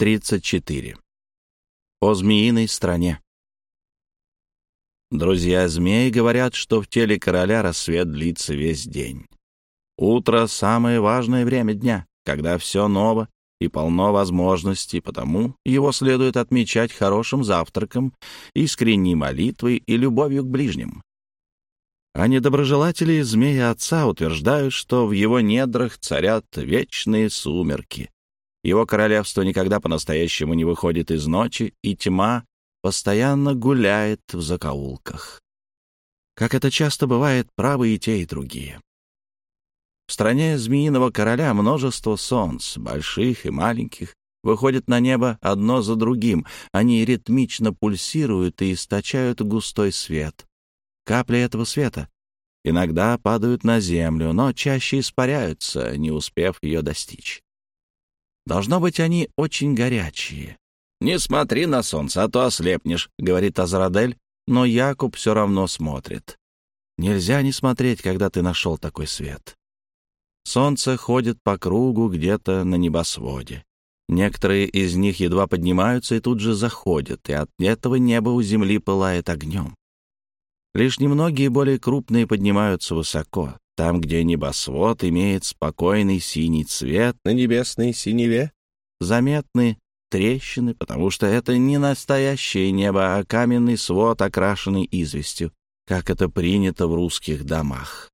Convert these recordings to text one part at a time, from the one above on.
34. О змеиной стране. Друзья змеи говорят, что в теле короля рассвет длится весь день. Утро — самое важное время дня, когда все ново и полно возможностей, потому его следует отмечать хорошим завтраком, искренней молитвой и любовью к ближним. А недоброжелатели змеи отца утверждают, что в его недрах царят вечные сумерки, его королевство никогда по-настоящему не выходит из ночи, и тьма постоянно гуляет в закоулках. Как это часто бывает, правы и те, и другие. В стране змеиного короля множество солнц, больших и маленьких, выходят на небо одно за другим. Они ритмично пульсируют и источают густой свет. Капли этого света иногда падают на землю, но чаще испаряются, не успев ее достичь. Должно быть, они очень горячие. «Не смотри на солнце, а то ослепнешь», — говорит Азрадель, но Якуб все равно смотрит. Нельзя не смотреть, когда ты нашел такой свет. Солнце ходит по кругу где-то на небосводе. Некоторые из них едва поднимаются и тут же заходят, и от этого небо у земли пылает огнем. Лишь немногие более крупные поднимаются высоко, там, где небосвод имеет спокойный синий цвет на небесной синеве, заметны трещины, потому что это не настоящее небо, а каменный свод, окрашенный известью, как это принято в русских домах.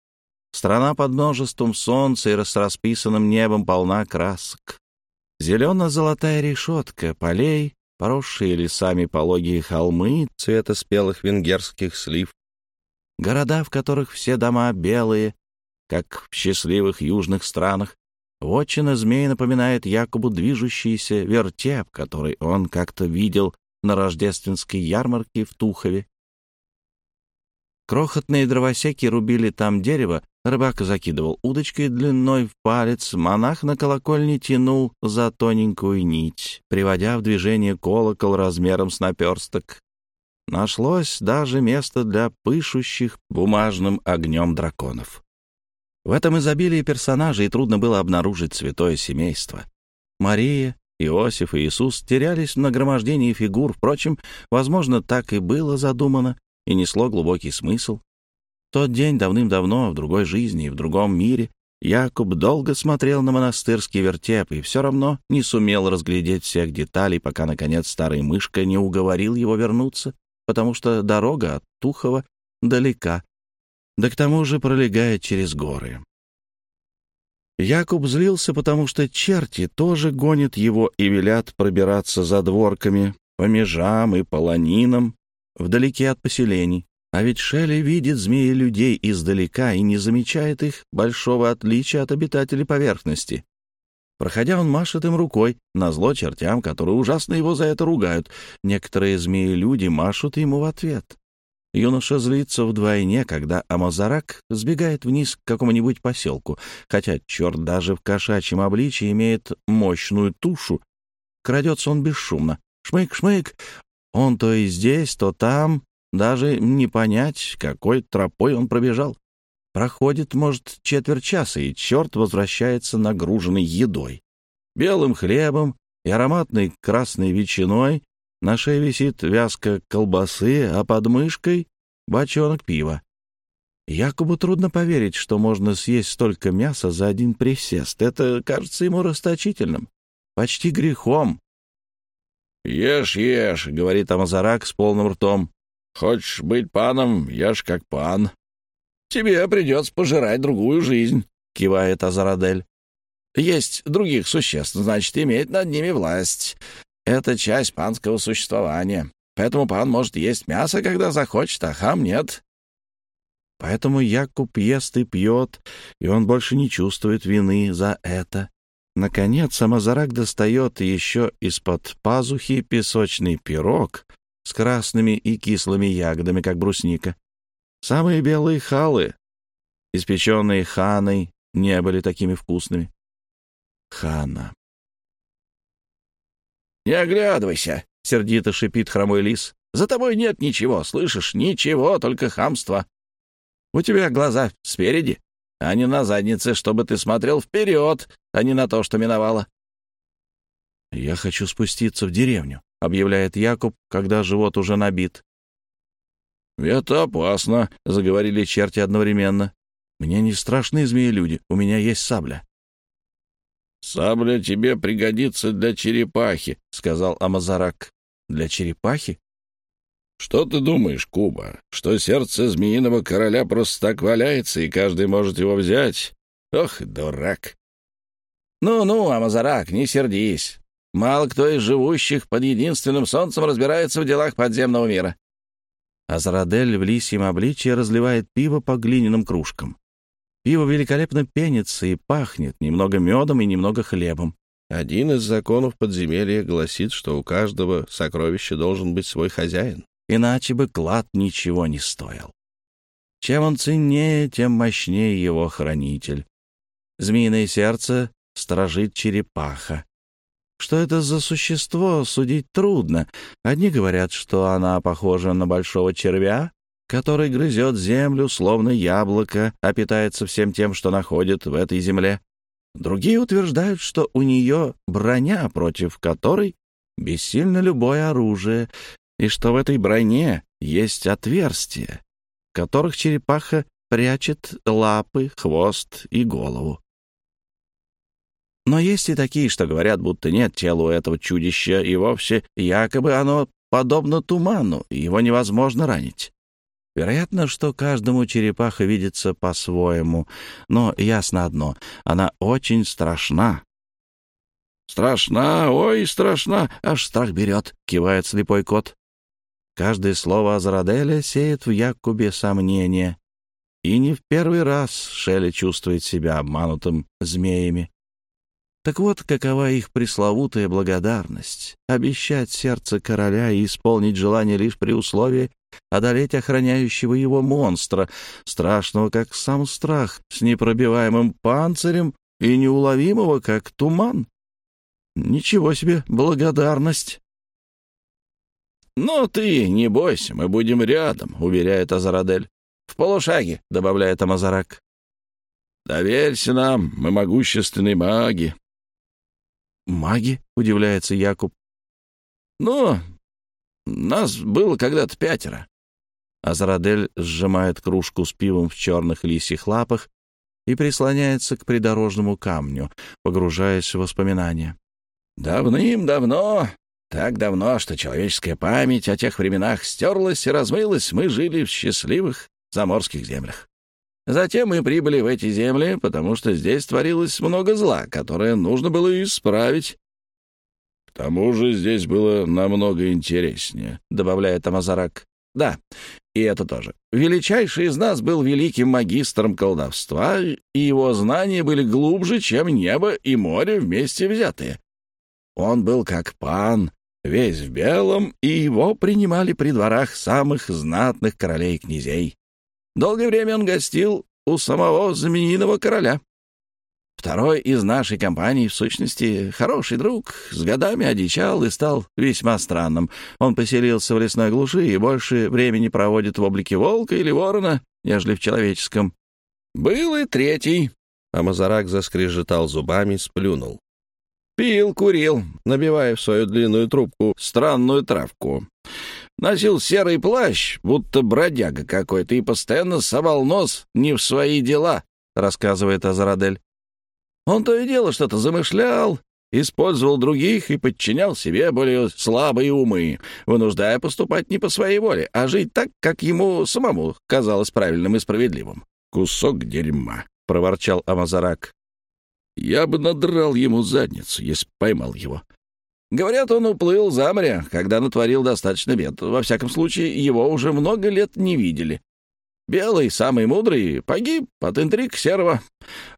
Страна под множеством солнца и с расписанным небом полна красок. Зелено-золотая решетка полей, поросшие лесами пологие холмы цвета спелых венгерских слив, города, в которых все дома белые, как в счастливых южных странах, вотчина змеи напоминает Якубу движущийся вертеп, который он как-то видел на рождественской ярмарке в Тухове. Крохотные дровосеки рубили там дерево, рыбак закидывал удочкой длиной в палец, монах на колокольне тянул за тоненькую нить, приводя в движение колокол размером с наперсток. Нашлось даже место для пышущих бумажным огнем драконов. В этом изобилии персонажей трудно было обнаружить святое семейство. Мария, Иосиф и Иисус терялись в нагромождении фигур. Впрочем, возможно, так и было задумано и несло глубокий смысл. Тот день давным-давно, в другой жизни и в другом мире, Якуб долго смотрел на монастырский вертеп и все равно не сумел разглядеть всех деталей, пока, наконец, старый мышка не уговорил его вернуться, потому что дорога от Тухова далека, да к тому же пролегает через горы. Якуб злился, потому что черти тоже гонят его и велят пробираться за дворками, по межам и полонинам, вдалеке от поселений. А ведь Шелли видит змеи людей издалека и не замечает их большого отличия от обитателей поверхности. Проходя, он машет им рукой, назло чертям, которые ужасно его за это ругают. Некоторые змеи-люди машут ему в ответ. Юноша злится вдвойне, когда Амазарак сбегает вниз к какому-нибудь поселку, хотя черт даже в кошачьем обличии имеет мощную тушу. Крадется он бесшумно. Шмык-шмык! Он то и здесь, то там, даже не понять, какой тропой он пробежал. Проходит, может, четверть часа, и черт возвращается нагруженный едой. Белым хлебом и ароматной красной ветчиной, на шее висит вязка колбасы, а под мышкой — бочонок пива. Якобы трудно поверить, что можно съесть столько мяса за один присест. Это кажется ему расточительным, почти грехом. «Ешь, ешь», — говорит Амазарак с полным ртом. «Хочешь быть паном, ешь как пан». «Тебе придется пожирать другую жизнь», — кивает Азарадель. «Есть других существ, значит, иметь над ними власть. Это часть панского существования. Поэтому пан может есть мясо, когда захочет, а хам нет. Поэтому Якуб ест и пьет, и он больше не чувствует вины за это. Наконец, Амазарак достает еще из-под пазухи песочный пирог с красными и кислыми ягодами, как брусника. Самые белые халы, испеченные ханой, не были такими вкусными. Хана. «Не оглядывайся!» — сердито шипит хромой лис. «За тобой нет ничего, слышишь? Ничего, только хамство. У тебя глаза спереди, а не на заднице, чтобы ты смотрел вперед, а не на то, что миновало». «Я хочу спуститься в деревню», — объявляет Якуб, когда живот уже набит. «Это опасно», — заговорили черти одновременно. «Мне не страшны змеи-люди, у меня есть сабля». «Сабля тебе пригодится для черепахи», — сказал Амазарак. «Для черепахи?» «Что ты думаешь, Куба, что сердце змеиного короля просто так валяется, и каждый может его взять? Ох, дурак!» «Ну-ну, Амазарак, не сердись. Мало кто из живущих под единственным солнцем разбирается в делах подземного мира. Азрадель в лисьем обличье разливает пиво по глиняным кружкам. Пиво великолепно пенится и пахнет немного медом и немного хлебом. Один из законов подземелья гласит, что у каждого сокровища должен быть свой хозяин, иначе бы клад ничего не стоил. Чем он ценнее, тем мощнее его хранитель. Змеиное сердце сторожит черепаха. Что это за существо, судить трудно. Одни говорят, что она похожа на большого червя, который грызет землю, словно яблоко, а питается всем тем, что находит в этой земле. Другие утверждают, что у нее броня, против которой бессильно любое оружие, и что в этой броне есть отверстия, в которых черепаха прячет лапы, хвост и голову. Но есть и такие, что говорят, будто нет тела у этого чудища, и вовсе якобы оно подобно туману, его невозможно ранить. Вероятно, что каждому черепаха видится по-своему, но ясно одно — она очень страшна. «Страшна, ой, страшна, аж страх берет», — кивает слепой кот. Каждое слово Азараделя сеет в Якубе сомнения, и не в первый раз Шелли чувствует себя обманутым змеями. Так вот, какова их пресловутая благодарность — обещать сердце короля и исполнить желание лишь при условии одолеть охраняющего его монстра, страшного, как сам страх, с непробиваемым панцирем и неуловимого, как туман. Ничего себе благодарность! «Но ты не бойся, мы будем рядом», — уверяет Азарадель. «В полушаге», — добавляет Амазарак. «Доверься нам, мы могущественные маги», «Маги?» — удивляется Якуб. «Ну, нас было когда-то пятеро». Азрадель сжимает кружку с пивом в черных лисьих лапах и прислоняется к придорожному камню, погружаясь в воспоминания. «Давным-давно, так давно, что человеческая память о тех временах стерлась и размылась, мы жили в счастливых заморских землях. Затем мы прибыли в эти земли, потому что здесь творилось много зла, которое нужно было исправить. — тому же здесь было намного интереснее, — добавляет Амазарак. — Да, и это тоже. Величайший из нас был великим магистром колдовства, и его знания были глубже, чем небо и море вместе взятые. Он был как пан, весь в белом, и его принимали при дворах самых знатных королей и князей. Долгое время он гостил у самого знаменитого короля. Второй из нашей компании, в сущности, хороший друг, с годами одичал и стал весьма странным. Он поселился в лесной глуши и больше времени проводит в облике волка или ворона, нежели в человеческом. Был и третий. А Мазарак заскрежетал зубами, сплюнул. Пил, курил, набивая в свою длинную трубку странную травку. Носил серый плащ, будто бродяга какой-то, и постоянно совал нос не в свои дела, — рассказывает Азарадель. Он то и дело что-то замышлял, использовал других и подчинял себе более слабые умы, вынуждая поступать не по своей воле, а жить так, как ему самому казалось правильным и справедливым. «Кусок дерьма», — проворчал Амазарак. «Я бы надрал ему задницу, если поймал его. Говорят, он уплыл за море, когда натворил достаточно бед. Во всяком случае, его уже много лет не видели. Белый, самый мудрый, погиб от интриг серого.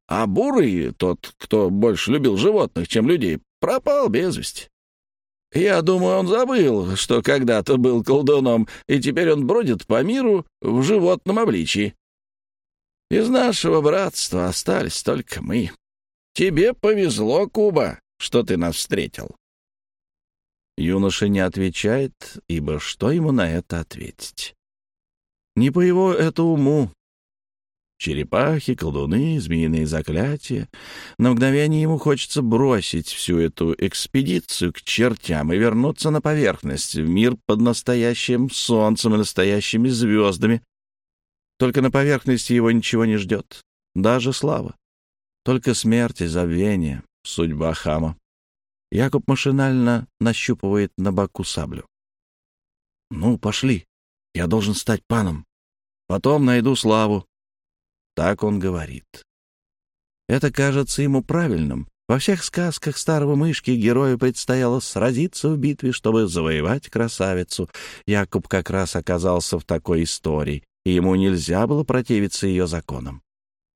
А бурый, тот, кто больше любил животных, чем людей, пропал без вести. Я думаю, он забыл, что когда-то был колдуном, и теперь он бродит по миру в животном обличии. Из нашего братства остались только мы. Тебе повезло, Куба, что ты нас встретил. Юноша не отвечает, ибо что ему на это ответить? Не по его это уму. Черепахи, колдуны, змеиные заклятия. На мгновение ему хочется бросить всю эту экспедицию к чертям и вернуться на поверхность, в мир под настоящим солнцем и настоящими звездами. Только на поверхности его ничего не ждет, даже слава. Только смерть и забвение, судьба хама. Якуб машинально нащупывает на боку саблю. «Ну, пошли. Я должен стать паном. Потом найду славу. Так он говорит. Это кажется ему правильным. Во всех сказках старого мышки герою предстояло сразиться в битве, чтобы завоевать красавицу. Якуб как раз оказался в такой истории, и ему нельзя было противиться ее законам.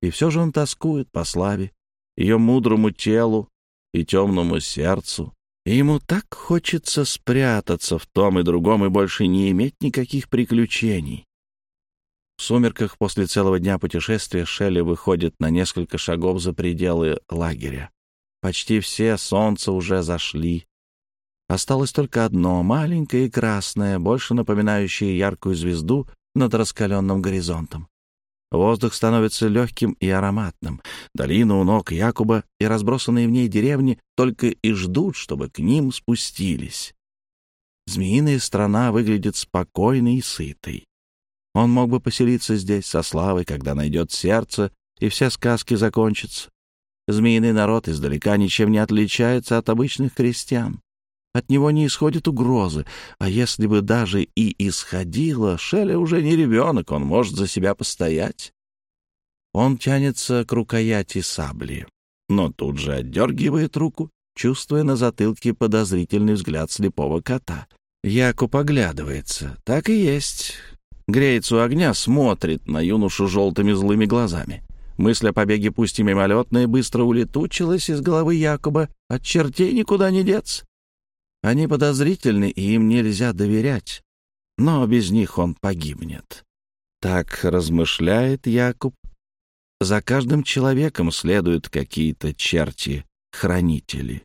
И все же он тоскует по славе, ее мудрому телу и темному сердцу. И ему так хочется спрятаться в том и другом и больше не иметь никаких приключений. В сумерках после целого дня путешествия Шелли выходит на несколько шагов за пределы лагеря. Почти все солнца уже зашли. Осталось только одно, маленькое и красное, больше напоминающее яркую звезду над раскаленным горизонтом. Воздух становится легким и ароматным. Долина у ног Якуба и разбросанные в ней деревни только и ждут, чтобы к ним спустились. Змеиная страна выглядит спокойной и сытой. Он мог бы поселиться здесь со славой, когда найдет сердце, и все сказки закончатся. Змеиный народ издалека ничем не отличается от обычных крестьян. От него не исходит угрозы, а если бы даже и исходило, Шелли уже не ребенок, он может за себя постоять. Он тянется к рукояти сабли, но тут же отдергивает руку, чувствуя на затылке подозрительный взгляд слепого кота. Якуб оглядывается. Так и есть греется у огня, смотрит на юношу желтыми злыми глазами. Мысль о побеге, пусть и мимолетная, быстро улетучилась из головы Якоба. От чертей никуда не деться. Они подозрительны, и им нельзя доверять. Но без них он погибнет. Так размышляет Якуб. За каждым человеком следуют какие-то черти-хранители.